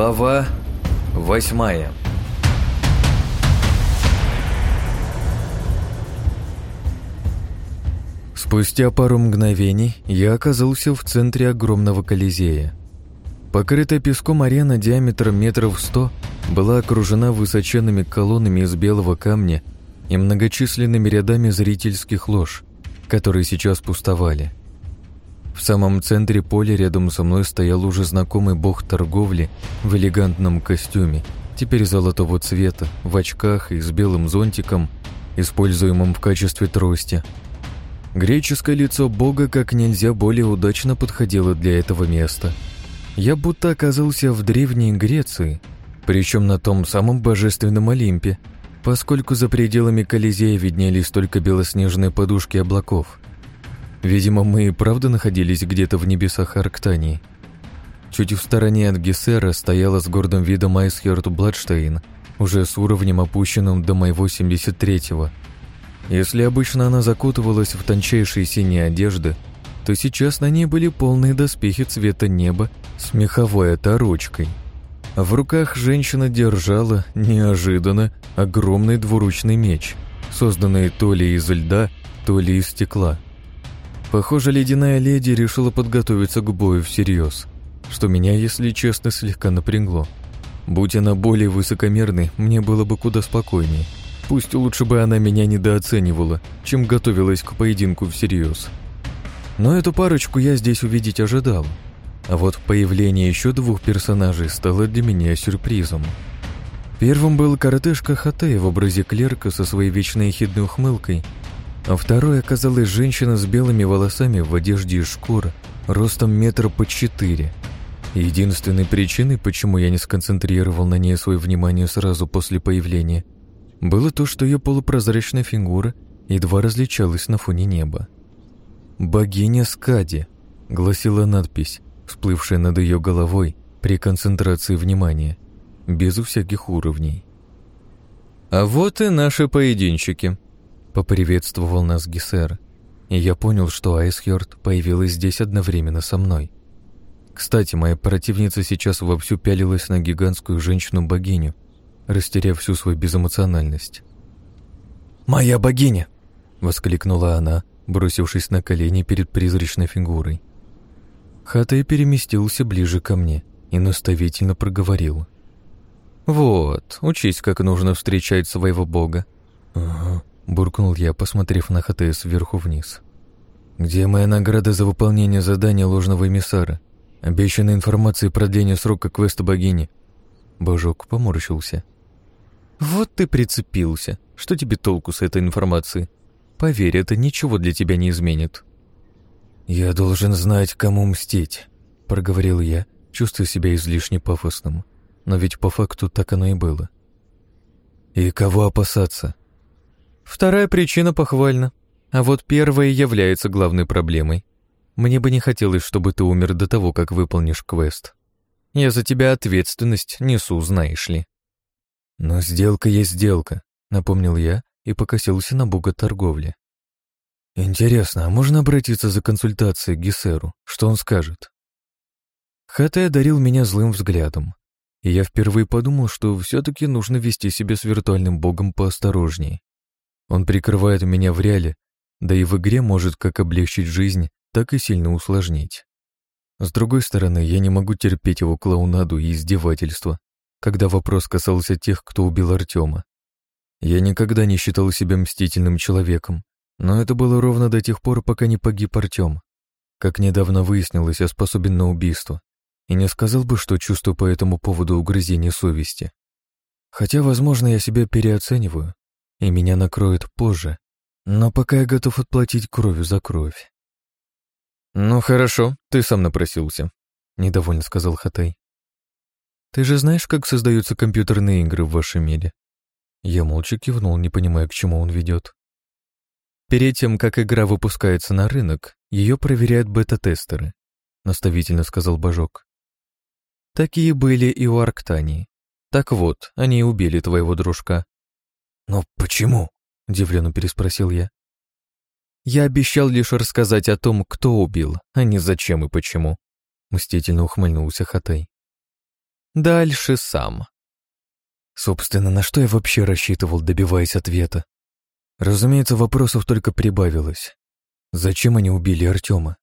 Глава восьмая Спустя пару мгновений я оказался в центре огромного колизея. Покрытая песком арена диаметром метров сто была окружена высоченными колоннами из белого камня и многочисленными рядами зрительских лож, которые сейчас пустовали. В самом центре поля рядом со мной стоял уже знакомый бог торговли в элегантном костюме, теперь золотого цвета, в очках и с белым зонтиком, используемым в качестве трости. Греческое лицо бога как нельзя более удачно подходило для этого места. Я будто оказался в Древней Греции, причем на том самом божественном Олимпе, поскольку за пределами Колизея виднелись только белоснежные подушки облаков – Видимо, мы и правда находились где-то в небесах Арктании. Чуть в стороне от Гессера стояла с гордым видом Айсхерт Бладштейн, уже с уровнем опущенным до моего 73-го. Если обычно она закутывалась в тончайшие синие одежды, то сейчас на ней были полные доспехи цвета неба с меховой оторочкой. А в руках женщина держала, неожиданно, огромный двуручный меч, созданный то ли из льда, то ли из стекла – Похоже, ледяная леди решила подготовиться к бою всерьез, что меня, если честно, слегка напрягло. Будь она более высокомерной, мне было бы куда спокойнее. Пусть лучше бы она меня недооценивала, чем готовилась к поединку всерьез. Но эту парочку я здесь увидеть ожидал. А вот появление еще двух персонажей стало для меня сюрпризом. Первым был коротышка Хатэ в образе клерка со своей вечной ехидной ухмылкой – а второй оказалась женщина с белыми волосами в одежде из шкуры, ростом метра по четыре. Единственной причиной, почему я не сконцентрировал на ней свое внимание сразу после появления, было то, что ее полупрозрачная фигура едва различалась на фоне неба. «Богиня Скади», — гласила надпись, всплывшая над ее головой при концентрации внимания, без всяких уровней. «А вот и наши поединчики», Поприветствовал нас Гессер, и я понял, что Айсхёрд появилась здесь одновременно со мной. Кстати, моя противница сейчас вовсю пялилась на гигантскую женщину-богиню, растеряв всю свою безэмоциональность. «Моя богиня!» — воскликнула она, бросившись на колени перед призрачной фигурой. Хатай переместился ближе ко мне и наставительно проговорил. «Вот, учись, как нужно встречать своего бога». «Ага, буркнул я, посмотрев на ХТ сверху вниз. «Где моя награда за выполнение задания ложного эмиссара? Обещанная информация и продление срока квеста богини?» Божок поморщился. «Вот ты прицепился. Что тебе толку с этой информацией? Поверь, это ничего для тебя не изменит». «Я должен знать, кому мстить», — проговорил я, чувствуя себя излишне пафосным. Но ведь по факту так оно и было. «И кого опасаться?» Вторая причина похвальна, а вот первая является главной проблемой. Мне бы не хотелось, чтобы ты умер до того, как выполнишь квест. Я за тебя ответственность несу, знаешь ли. Но сделка есть сделка, напомнил я и покосился на бога торговли. Интересно, а можно обратиться за консультацией к Гессеру? Что он скажет? Хатэ одарил меня злым взглядом, и я впервые подумал, что все-таки нужно вести себя с виртуальным богом поосторожнее. Он прикрывает меня в реале, да и в игре может как облегчить жизнь, так и сильно усложнить. С другой стороны, я не могу терпеть его клоунаду и издевательства, когда вопрос касался тех, кто убил Артема. Я никогда не считал себя мстительным человеком, но это было ровно до тех пор, пока не погиб Артем. Как недавно выяснилось, я способен на убийство, и не сказал бы, что чувствую по этому поводу угрызение совести. Хотя, возможно, я себя переоцениваю, и меня накроет позже, но пока я готов отплатить кровью за кровь. «Ну хорошо, ты сам напросился», — недовольно сказал Хатай. «Ты же знаешь, как создаются компьютерные игры в вашем мире?» Я молча кивнул, не понимая, к чему он ведет. Перед тем, как игра выпускается на рынок, ее проверяют бета-тестеры, наставительно сказал Божок. Такие были и у Арктании. Так вот, они убили твоего дружка, «Но почему?» — удивленно переспросил я. «Я обещал лишь рассказать о том, кто убил, а не зачем и почему», — мстительно ухмыльнулся Хатай. Дальше сам. Собственно, на что я вообще рассчитывал, добиваясь ответа? Разумеется, вопросов только прибавилось. Зачем они убили Артема?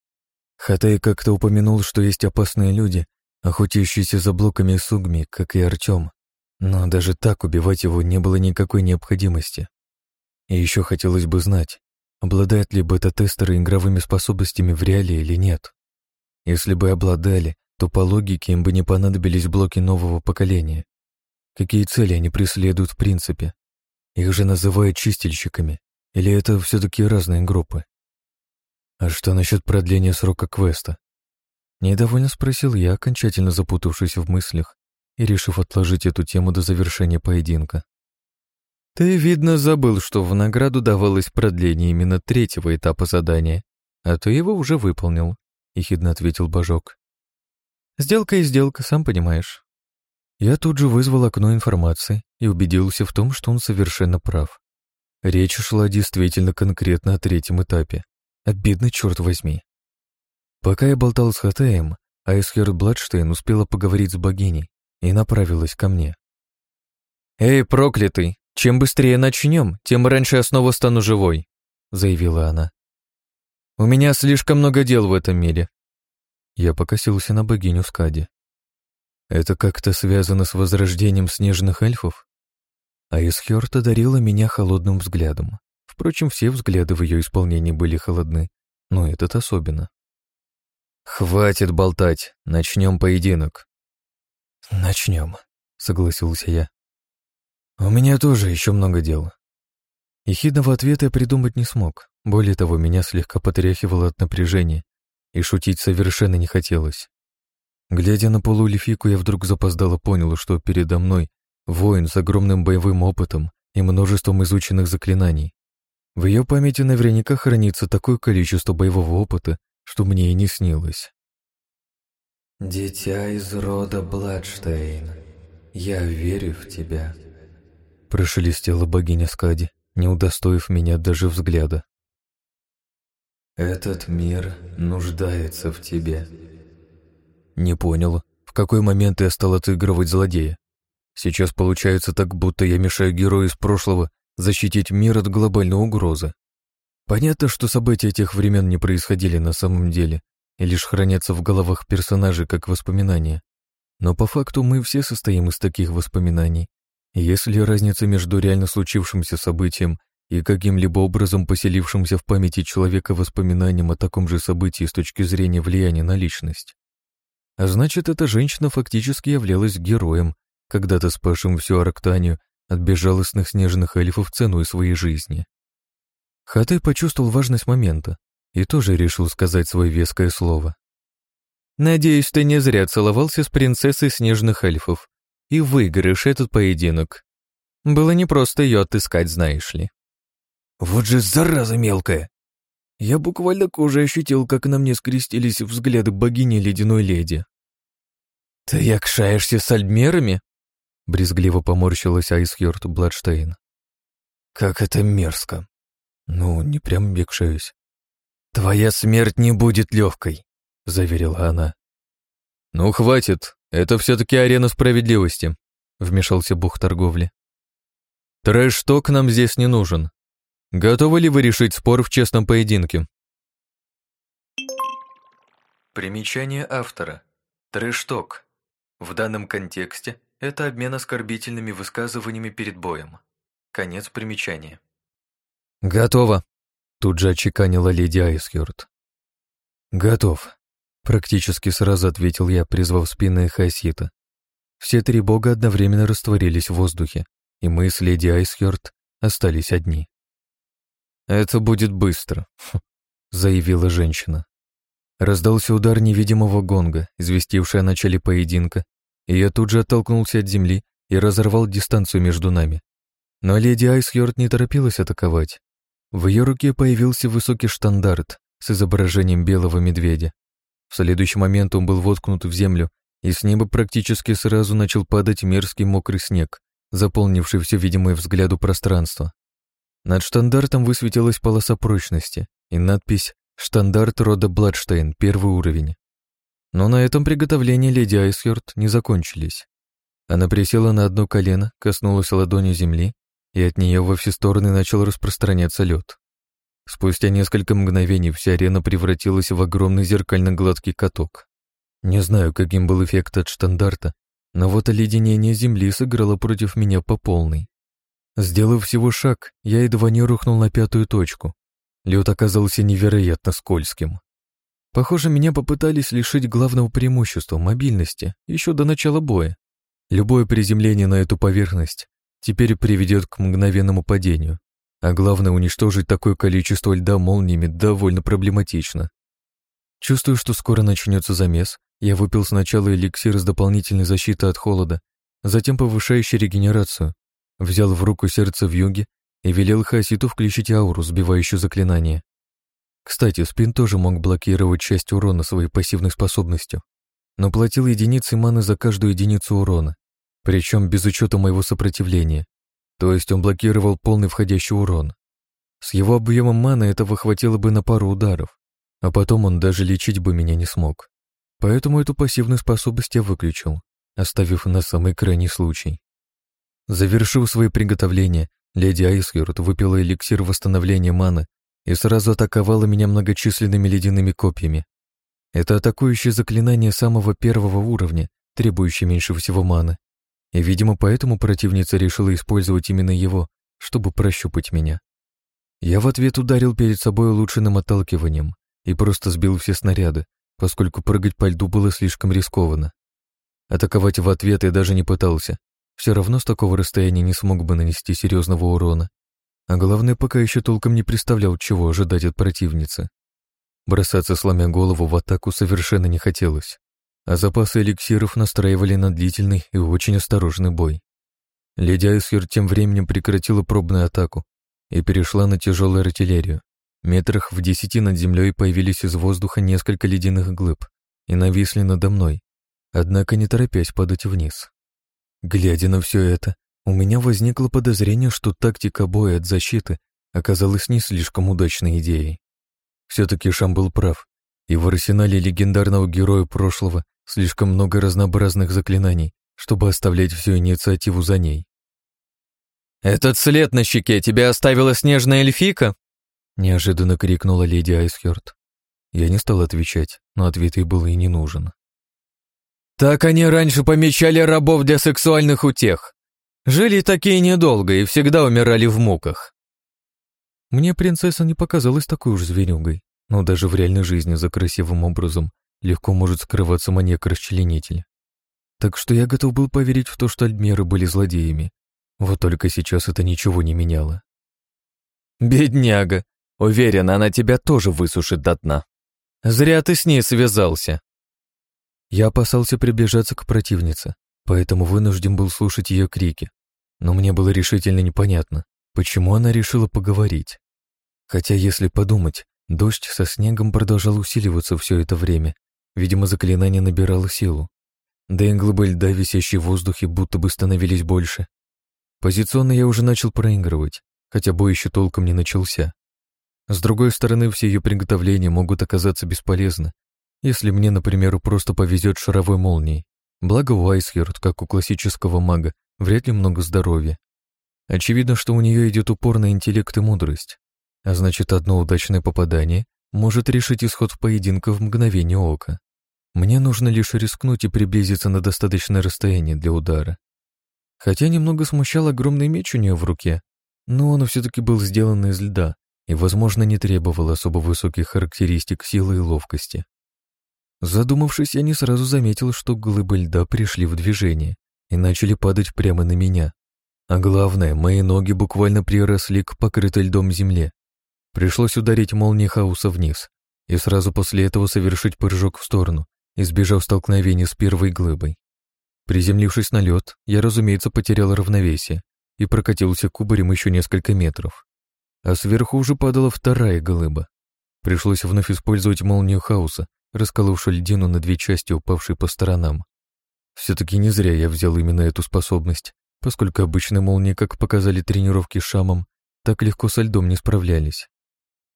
Хатай как-то упомянул, что есть опасные люди, охотящиеся за блоками и сугми, как и Артем. Но даже так убивать его не было никакой необходимости. И еще хотелось бы знать, обладают ли бета-тестеры игровыми способностями в реале или нет. Если бы обладали, то по логике им бы не понадобились блоки нового поколения. Какие цели они преследуют в принципе? Их же называют чистильщиками. Или это все-таки разные группы? А что насчет продления срока квеста? Недовольно спросил я, окончательно запутавшись в мыслях и решив отложить эту тему до завершения поединка. Ты, видно, забыл, что в награду давалось продление именно третьего этапа задания, а ты его уже выполнил, ехидно ответил Божок. Сделка и сделка, сам понимаешь. Я тут же вызвал окно информации и убедился в том, что он совершенно прав. Речь шла действительно конкретно о третьем этапе. Обидно, черт возьми. Пока я болтал с Хатаем, Айсхер Бладштейн успела поговорить с богиней и направилась ко мне. «Эй, проклятый, чем быстрее начнем, тем раньше я снова стану живой», — заявила она. «У меня слишком много дел в этом мире». Я покосился на богиню Скади. Это как-то связано с возрождением снежных эльфов? А Исхёрт одарила меня холодным взглядом. Впрочем, все взгляды в ее исполнении были холодны, но этот особенно. «Хватит болтать, начнем поединок». «Начнем», — согласился я. «У меня тоже еще много дел». Ехидного ответа я придумать не смог. Более того, меня слегка потряхивало от напряжения, и шутить совершенно не хотелось. Глядя на полуулифику, я вдруг запоздало понял, что передо мной воин с огромным боевым опытом и множеством изученных заклинаний. В ее памяти наверняка хранится такое количество боевого опыта, что мне и не снилось. «Дитя из рода Бладштейн, я верю в тебя», — прошелестела богиня Скади, не удостоив меня даже взгляда. «Этот мир нуждается в тебе». Не понял, в какой момент я стал отыгрывать злодея. Сейчас получается так, будто я мешаю герою из прошлого защитить мир от глобальной угрозы. Понятно, что события тех времен не происходили на самом деле и лишь хранятся в головах персонажей как воспоминания. Но по факту мы все состоим из таких воспоминаний. И если разница между реально случившимся событием и каким-либо образом поселившимся в памяти человека воспоминанием о таком же событии с точки зрения влияния на личность. А значит, эта женщина фактически являлась героем, когда-то спасшим всю Арктанию от безжалостных снежных эльфов ценой своей жизни. Хатай почувствовал важность момента и тоже решил сказать свое веское слово. «Надеюсь, ты не зря целовался с принцессой снежных эльфов и выиграешь этот поединок. Было непросто ее отыскать, знаешь ли». «Вот же зараза мелкая!» Я буквально кожей ощутил, как на мне скрестились взгляды богини ледяной леди. «Ты якшаешься с альмерами?» Брезгливо поморщилась Айсхёрд Бладштейн. «Как это мерзко!» «Ну, не прям якшаюсь». «Твоя смерть не будет легкой», — заверила она. «Ну, хватит, это все-таки арена справедливости», — вмешался бух торговли. «Трэш-ток нам здесь не нужен. Готовы ли вы решить спор в честном поединке?» Примечание автора. Трэш-ток. В данном контексте это обмен оскорбительными высказываниями перед боем. Конец примечания. «Готово», — тут же отчеканила леди Айсхёрд. «Готов», — практически сразу ответил я, призвав спины Хасита. Все три бога одновременно растворились в воздухе, и мы с леди Айсхёрд остались одни. «Это будет быстро», — заявила женщина. Раздался удар невидимого гонга, известивший о начале поединка, и я тут же оттолкнулся от земли и разорвал дистанцию между нами. Но леди Айсхьорд не торопилась атаковать. В ее руке появился высокий штандарт с изображением белого медведя. В следующий момент он был воткнут в землю, и с неба практически сразу начал падать мерзкий мокрый снег, заполнивший все видимое взгляду пространство. Над штандартом высветилась полоса прочности и надпись «Штандарт рода Бладштейн, первый уровень». Но на этом приготовления леди Айсхёрд не закончились. Она присела на одно колено, коснулась ладонью земли, и от нее во все стороны начал распространяться лед. Спустя несколько мгновений вся арена превратилась в огромный зеркально-гладкий каток. Не знаю, каким был эффект от штандарта, но вот оледенение земли сыграло против меня по полной. Сделав всего шаг, я едва не рухнул на пятую точку. Лед оказался невероятно скользким. Похоже, меня попытались лишить главного преимущества — мобильности, еще до начала боя. Любое приземление на эту поверхность теперь приведет к мгновенному падению, а главное, уничтожить такое количество льда молниями довольно проблематично. Чувствую, что скоро начнется замес, я выпил сначала эликсир с дополнительной защитой от холода, затем повышающий регенерацию, взял в руку сердце в юге и велел Хаситу включить ауру, сбивающую заклинание. Кстати, спин тоже мог блокировать часть урона своей пассивной способностью, но платил единицы маны за каждую единицу урона, причем без учета моего сопротивления, то есть он блокировал полный входящий урон. С его объемом маны этого хватило бы на пару ударов, а потом он даже лечить бы меня не смог. Поэтому эту пассивную способность я выключил, оставив на самый крайний случай. Завершив свои приготовления, леди Айсхерт выпила эликсир восстановления маны и сразу атаковала меня многочисленными ледяными копьями, это атакующее заклинание самого первого уровня, требующее меньше всего маны. И, видимо, поэтому противница решила использовать именно его, чтобы прощупать меня. Я в ответ ударил перед собой улучшенным отталкиванием и просто сбил все снаряды, поскольку прыгать по льду было слишком рискованно. Атаковать в ответ я даже не пытался. Все равно с такого расстояния не смог бы нанести серьезного урона. А главное, пока еще толком не представлял, чего ожидать от противницы. Бросаться, сломя голову, в атаку совершенно не хотелось, а запасы эликсиров настраивали на длительный и очень осторожный бой. Леди Айсхер тем временем прекратила пробную атаку и перешла на тяжелую артиллерию. Метрах в десяти над землей появились из воздуха несколько ледяных глыб и нависли надо мной, однако не торопясь падать вниз. Глядя на все это, у меня возникло подозрение, что тактика боя от защиты оказалась не слишком удачной идеей. Все-таки Шам был прав, и в арсенале легендарного героя прошлого слишком много разнообразных заклинаний, чтобы оставлять всю инициативу за ней. «Этот след на щеке тебя оставила снежная эльфика?» Неожиданно крикнула леди Айсхёрд. Я не стал отвечать, но ответ ей был и не нужен. «Так они раньше помечали рабов для сексуальных утех. Жили такие недолго и всегда умирали в муках. Мне принцесса не показалась такой уж зверюгой, но даже в реальной жизни за красивым образом легко может скрываться маньяк-расчленитель. Так что я готов был поверить в то, что Альмеры были злодеями. Вот только сейчас это ничего не меняло. «Бедняга! Уверена, она тебя тоже высушит до дна. Зря ты с ней связался!» Я опасался приближаться к противнице, поэтому вынужден был слушать ее крики. Но мне было решительно непонятно, Почему она решила поговорить? Хотя, если подумать, дождь со снегом продолжал усиливаться все это время. Видимо, заклинание набирало силу. Да и глыбы льда, висящие в воздухе, будто бы становились больше. Позиционно я уже начал проигрывать, хотя бой еще толком не начался. С другой стороны, все ее приготовления могут оказаться бесполезны, если мне, например, просто повезет шаровой молнией. Благо у как у классического мага, вряд ли много здоровья. Очевидно, что у нее идет упор на интеллект и мудрость, а значит, одно удачное попадание может решить исход поединка в мгновение ока. Мне нужно лишь рискнуть и приблизиться на достаточное расстояние для удара. Хотя немного смущал огромный меч у нее в руке, но он все-таки был сделан из льда и, возможно, не требовал особо высоких характеристик силы и ловкости. Задумавшись, я не сразу заметил, что глыбы льда пришли в движение и начали падать прямо на меня. А главное, мои ноги буквально приросли к покрытой льдом земле. Пришлось ударить молнией хаоса вниз и сразу после этого совершить прыжок в сторону, избежав столкновения с первой глыбой. Приземлившись на лед, я, разумеется, потерял равновесие и прокатился кубарем еще несколько метров. А сверху уже падала вторая глыба. Пришлось вновь использовать молнию хаоса, расколовшую льдину на две части, упавшие по сторонам. Все-таки не зря я взял именно эту способность, поскольку обычные молнии, как показали тренировки с Шамом, так легко со льдом не справлялись.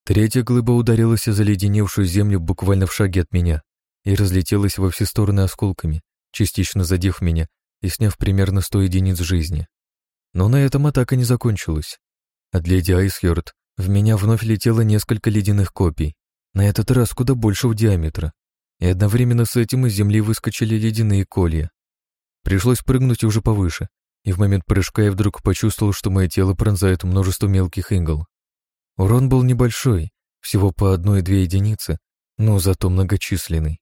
Третья глыба ударилась о заледеневшую землю буквально в шаге от меня и разлетелась во все стороны осколками, частично задев меня, и сняв примерно 100 единиц жизни. Но на этом атака не закончилась. От леди Айсхёрд в меня вновь летело несколько ледяных копий, на этот раз куда больше в диаметра, и одновременно с этим из земли выскочили ледяные колья. Пришлось прыгнуть уже повыше, и в момент прыжка я вдруг почувствовал, что мое тело пронзает множество мелких игл. Урон был небольшой, всего по одной-две единицы, но зато многочисленный.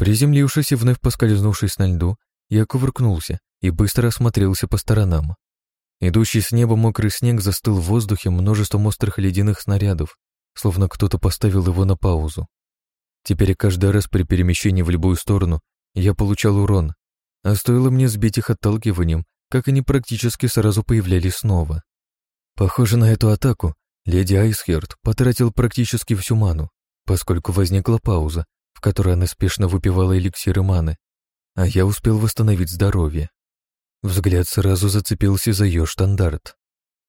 Приземлившись и вновь поскользнувшись на льду, я кувыркнулся и быстро осмотрелся по сторонам. Идущий с неба мокрый снег застыл в воздухе множеством острых ледяных снарядов, словно кто-то поставил его на паузу. Теперь каждый раз при перемещении в любую сторону я получал урон, а стоило мне сбить их отталкиванием, как они практически сразу появлялись снова. Похоже на эту атаку, леди Айсхерт потратил практически всю ману, поскольку возникла пауза, в которой она спешно выпивала эликсиры маны, а я успел восстановить здоровье. Взгляд сразу зацепился за ее штандарт.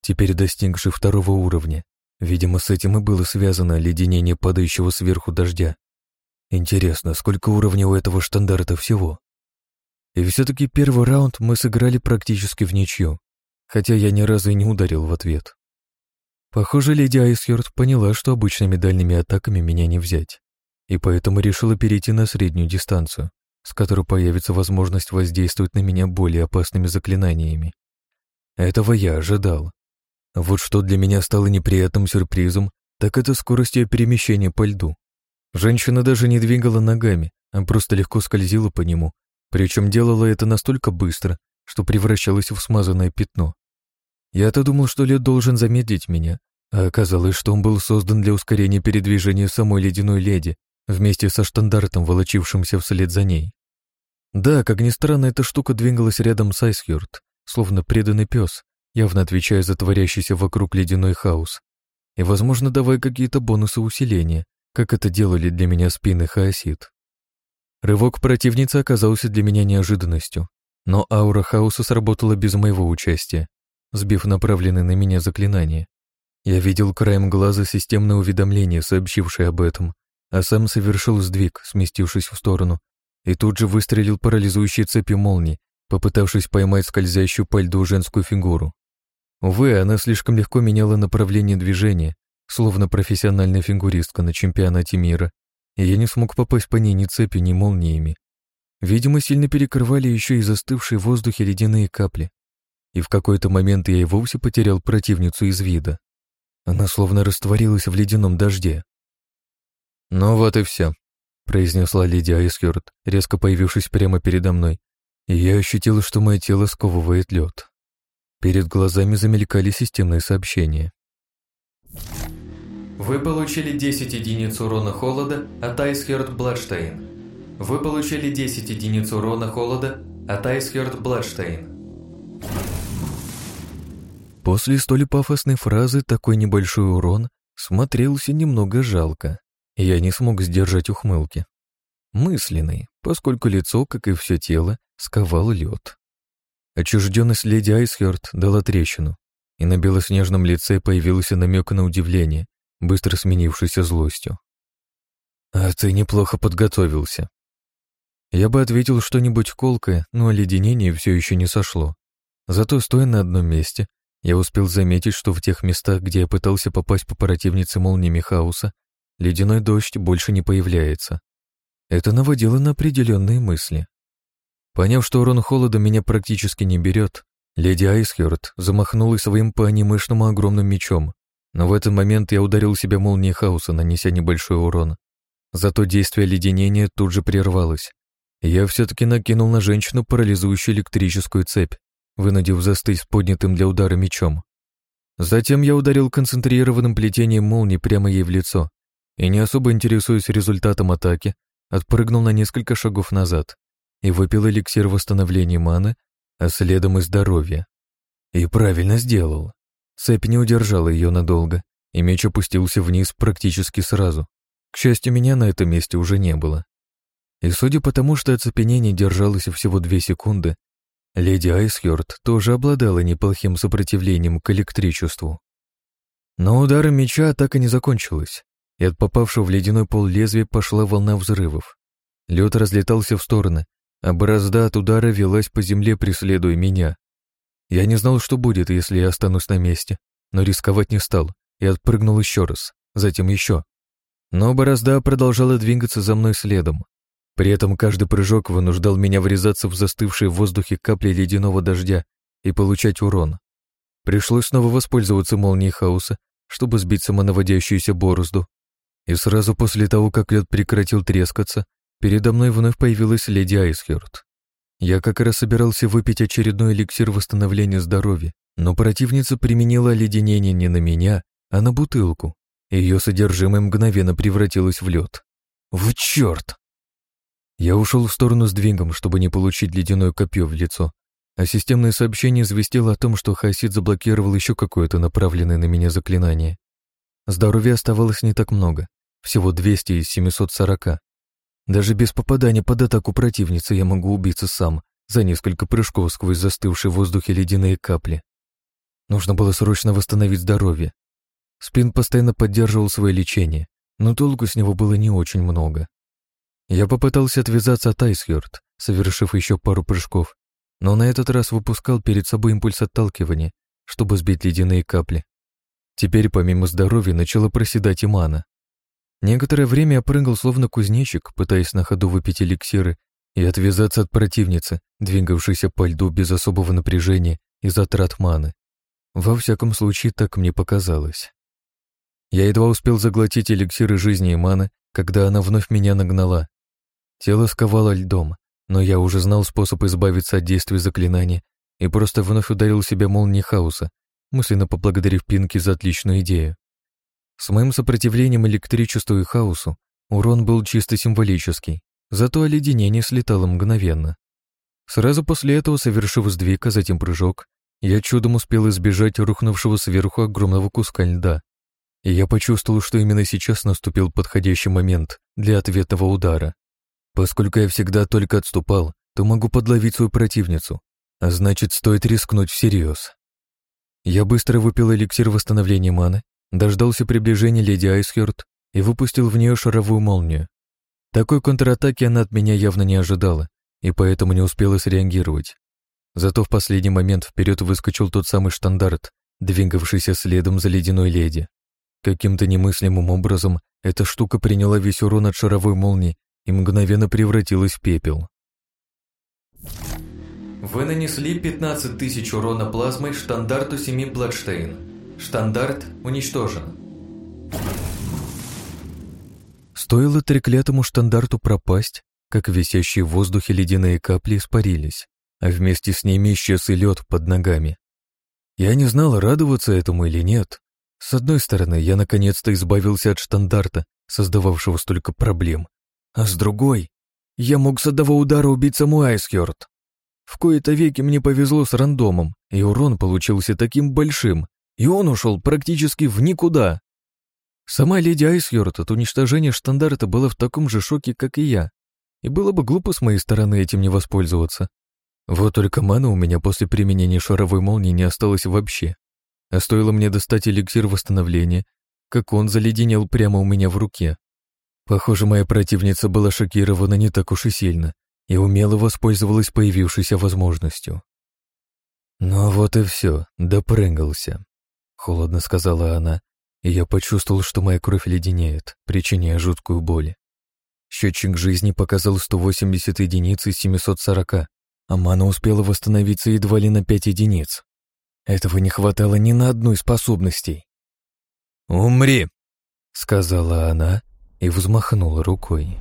Теперь достигший второго уровня. Видимо, с этим и было связано леденение падающего сверху дождя. Интересно, сколько уровней у этого штандарта всего? И все-таки первый раунд мы сыграли практически в ничью, хотя я ни разу и не ударил в ответ. Похоже, леди Айсхёрд поняла, что обычными дальними атаками меня не взять, и поэтому решила перейти на среднюю дистанцию, с которой появится возможность воздействовать на меня более опасными заклинаниями. Этого я ожидал. Вот что для меня стало неприятным сюрпризом, так это скорость ее перемещения по льду. Женщина даже не двигала ногами, а просто легко скользила по нему, причем делала это настолько быстро, что превращалась в смазанное пятно. Я-то думал, что лед должен замедлить меня, а оказалось, что он был создан для ускорения передвижения самой ледяной леди вместе со штандартом, волочившимся вслед за ней. Да, как ни странно, эта штука двигалась рядом с Айсхёрд, словно преданный пес, явно отвечая за творящийся вокруг ледяной хаос. И, возможно, давая какие-то бонусы усиления, как это делали для меня спины Хаосид. Рывок противницы оказался для меня неожиданностью, но аура хаоса сработала без моего участия, сбив направленное на меня заклинание. Я видел краем глаза системное уведомление, сообщившее об этом, а сам совершил сдвиг, сместившись в сторону, и тут же выстрелил парализующей цепью молнии, попытавшись поймать скользящую по льду женскую фигуру. Увы, она слишком легко меняла направление движения, словно профессиональная фигуристка на чемпионате мира, и я не смог попасть по ней ни цепью, ни молниями. Видимо, сильно перекрывали еще и застывшие в воздухе ледяные капли. И в какой-то момент я и вовсе потерял противницу из вида. Она словно растворилась в ледяном дожде. «Ну вот и все», — произнесла леди Айсхёрд, резко появившись прямо передо мной, и я ощутил, что мое тело сковывает лед. Перед глазами замелькали системные сообщения. Вы получили 10 единиц урона холода от Айсхерд Бладштейн. Вы получили 10 единиц урона холода от Айсхерд Бладштейн. После столь пафосной фразы такой небольшой урон смотрелся немного жалко, я не смог сдержать ухмылки. Мысленный, поскольку лицо, как и все тело, сковал лед. Отчужденность леди Айсхерд дала трещину, и на белоснежном лице появился намек на удивление, быстро сменившийся злостью. «А ты неплохо подготовился». Я бы ответил что-нибудь колкое, но оледенение все еще не сошло. Зато, стоя на одном месте, я успел заметить, что в тех местах, где я пытался попасть по противнице молниями хаоса, ледяной дождь больше не появляется. Это наводило на определенные мысли. Поняв, что урон холода меня практически не берет, леди Айсхерт замахнулась своим по-анимешному огромным мечом, но в этот момент я ударил себя молнией хаоса, нанеся небольшой урон. Зато действие леденения тут же прервалось. Я все-таки накинул на женщину парализующую электрическую цепь, вынудив застыть с поднятым для удара мечом. Затем я ударил концентрированным плетением молнии прямо ей в лицо и, не особо интересуясь результатом атаки, отпрыгнул на несколько шагов назад и выпил эликсир восстановления маны, а следом и здоровья. И правильно сделал. Цепь не удержала ее надолго, и меч опустился вниз практически сразу. К счастью, меня на этом месте уже не было. И судя по тому, что оцепенение держалось всего две секунды, леди Айсхёрд тоже обладала неплохим сопротивлением к электричеству. Но ударом меча так и не закончилось, и от попавшего в ледяной пол лезвия пошла волна взрывов. Лед разлетался в стороны, а борозда от удара велась по земле, преследуя меня. Я не знал, что будет, если я останусь на месте, но рисковать не стал и отпрыгнул еще раз, затем еще. Но борозда продолжала двигаться за мной следом. При этом каждый прыжок вынуждал меня врезаться в застывшие в воздухе капли ледяного дождя и получать урон. Пришлось снова воспользоваться молнией хаоса, чтобы сбить самонаводящуюся борозду. И сразу после того, как лед прекратил трескаться, передо мной вновь появилась леди Айсхерт. Я как раз собирался выпить очередной эликсир восстановления здоровья, но противница применила леденение не на меня, а на бутылку. Ее содержимое мгновенно превратилось в лед. В черт! Я ушел в сторону с двигом, чтобы не получить ледяное копье в лицо, а системное сообщение известило о том, что Хасид заблокировал еще какое-то направленное на меня заклинание. Здоровья оставалось не так много, всего 200 из 740. Даже без попадания под атаку противницы я могу убиться сам за несколько прыжков сквозь застывшие в воздухе ледяные капли. Нужно было срочно восстановить здоровье. Спин постоянно поддерживал свое лечение, но толку с него было не очень много. Я попытался отвязаться от Айсхёрд, совершив еще пару прыжков, но на этот раз выпускал перед собой импульс отталкивания, чтобы сбить ледяные капли. Теперь помимо здоровья начала проседать и мана. Некоторое время я прыгал словно кузнечик, пытаясь на ходу выпить эликсиры и отвязаться от противницы, двигавшейся по льду без особого напряжения и затрат маны. Во всяком случае, так мне показалось. Я едва успел заглотить эликсиры жизни и маны, когда она вновь меня нагнала. Тело сковало льдом, но я уже знал способ избавиться от действия заклинания и просто вновь ударил себя молнией хаоса, мысленно поблагодарив Пинки за отличную идею. С моим сопротивлением электричеству и хаосу урон был чисто символический, зато оледенение слетало мгновенно. Сразу после этого, совершив сдвиг, а затем прыжок, я чудом успел избежать рухнувшего сверху огромного куска льда. И я почувствовал, что именно сейчас наступил подходящий момент для ответного удара. Поскольку я всегда только отступал, то могу подловить свою противницу, а значит, стоит рискнуть всерьез. Я быстро выпил эликсир восстановления маны, дождался приближения леди Айсхерт и выпустил в нее шаровую молнию. Такой контратаки она от меня явно не ожидала, и поэтому не успела среагировать. Зато в последний момент вперед выскочил тот самый штандарт, двигавшийся следом за ледяной леди. Каким-то немыслимым образом эта штука приняла весь урон от шаровой молнии и мгновенно превратилась в пепел. Вы нанесли 15 тысяч урона плазмой штандарту 7 Бладштейн. Штандарт уничтожен. Стоило треклятому штандарту пропасть, как висящие в воздухе ледяные капли испарились, а вместе с ними исчез и лед под ногами. Я не знал, радоваться этому или нет. С одной стороны, я наконец-то избавился от штандарта, создававшего столько проблем, а с другой, я мог с одного удара убить саму Айсхёрд. В кои-то веки мне повезло с рандомом, и урон получился таким большим, и он ушел практически в никуда. Сама леди Айсхёрд от уничтожения штандарта была в таком же шоке, как и я, и было бы глупо с моей стороны этим не воспользоваться. Вот только мана у меня после применения шаровой молнии не осталось вообще. А стоило мне достать эликсир восстановления, как он заледенел прямо у меня в руке. Похоже, моя противница была шокирована не так уж и сильно и умело воспользовалась появившейся возможностью. «Ну вот и все, допрыгался», — холодно сказала она, и я почувствовал, что моя кровь леденеет, причиняя жуткую боль. Счетчик жизни показал 180 единиц из 740, а мана успела восстановиться едва ли на 5 единиц. Этого не хватало ни на одной способностей. «Умри!» — сказала она и взмахнула рукой.